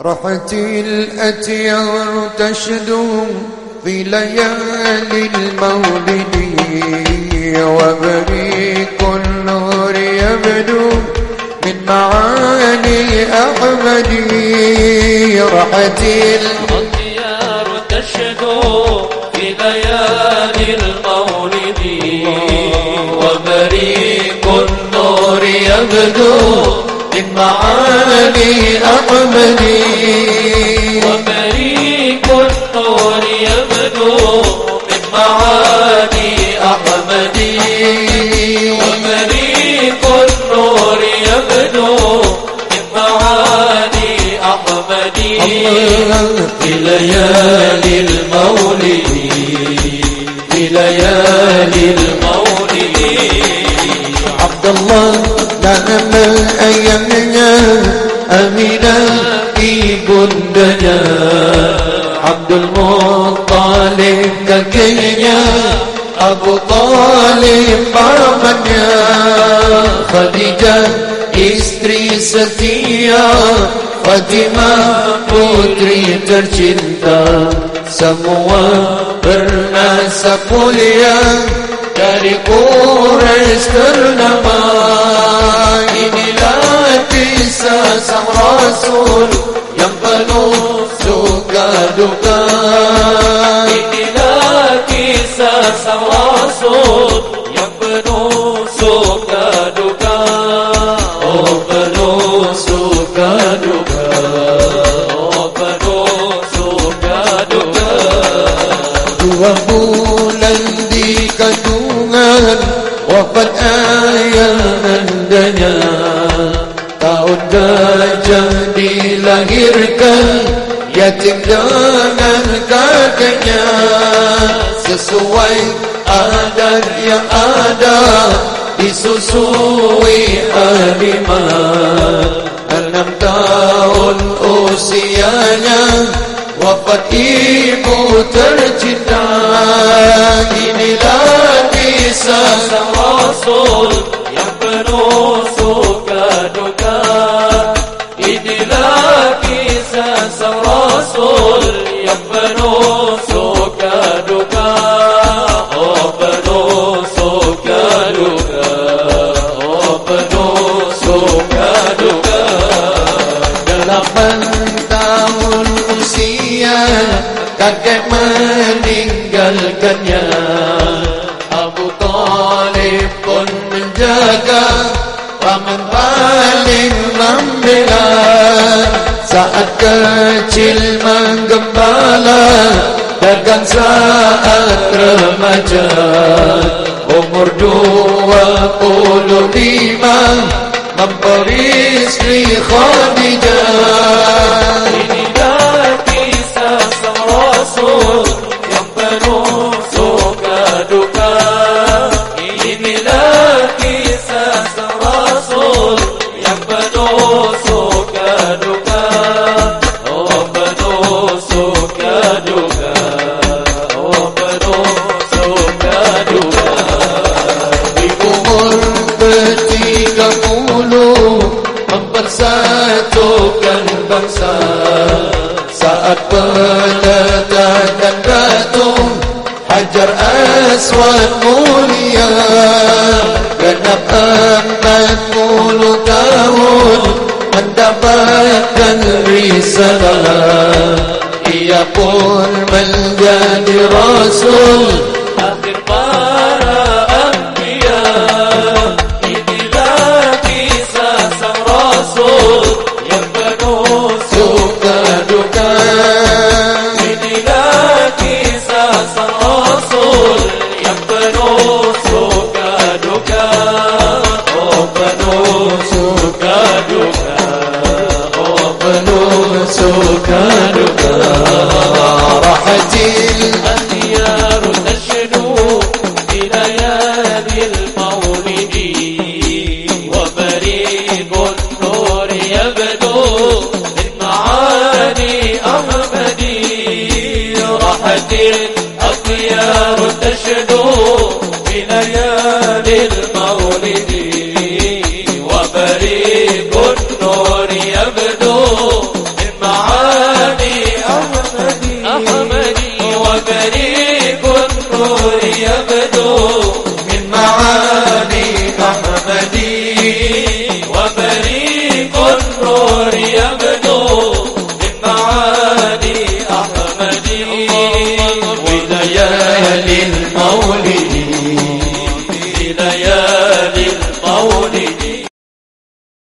رحت الأتيار تشدو في ليالي المولد وبريق النور يبدو من معاني أحمد. رحت الأطيار تشدو في ليالي المولد وبريق النور يبدو معاني أحمد وبريق النور يبدو من معاني أحمد وبريق النور يبدو من معاني أحمد في ليالي المولد في ليالي المولد Allah dan ayamnya Aminah ibundanya Abdul Muttalib kakinya Abu Talib pamannya Khadijah istri setia Fatimah putri tercinta. Semua bernasab mulia. Dari Quraisy ternama Inilah kisah sang Rasul Yang penuh suka duka. Inilah kisah sang Rasul Yang penuh suka duka. Oh penuh suka duka Wafat ayah andanya Tahun gajah dilahirkan Yatim dengan kakeknya. Sesuai adat yang ada Disusui harimah Enam tahun usianya Wafat ibu Rasul Yang penuh suka duka. Inilah kisah sang Rasul Yang penuh suka duka. Oh penuh suka duka. Oh penuh suka duka. Delapan tahun usia Kakek meninggalkannya menjaga Paman paling membela. Saat kecil menggembala Dagang saat remaja. Umur dua puluh lima Memberi Bangsa. Saat peletakan batu Hajar Aswad mulia. Genap empat puluh tahun Mendapatkan risalah. Ia pun menjadi Rasul كانوا راحتي الأخيار تشنو بليالي المولد وفريق النور يبدو من معاني أحمد راحتي الأخيار تشنو بليالي المولد وفريق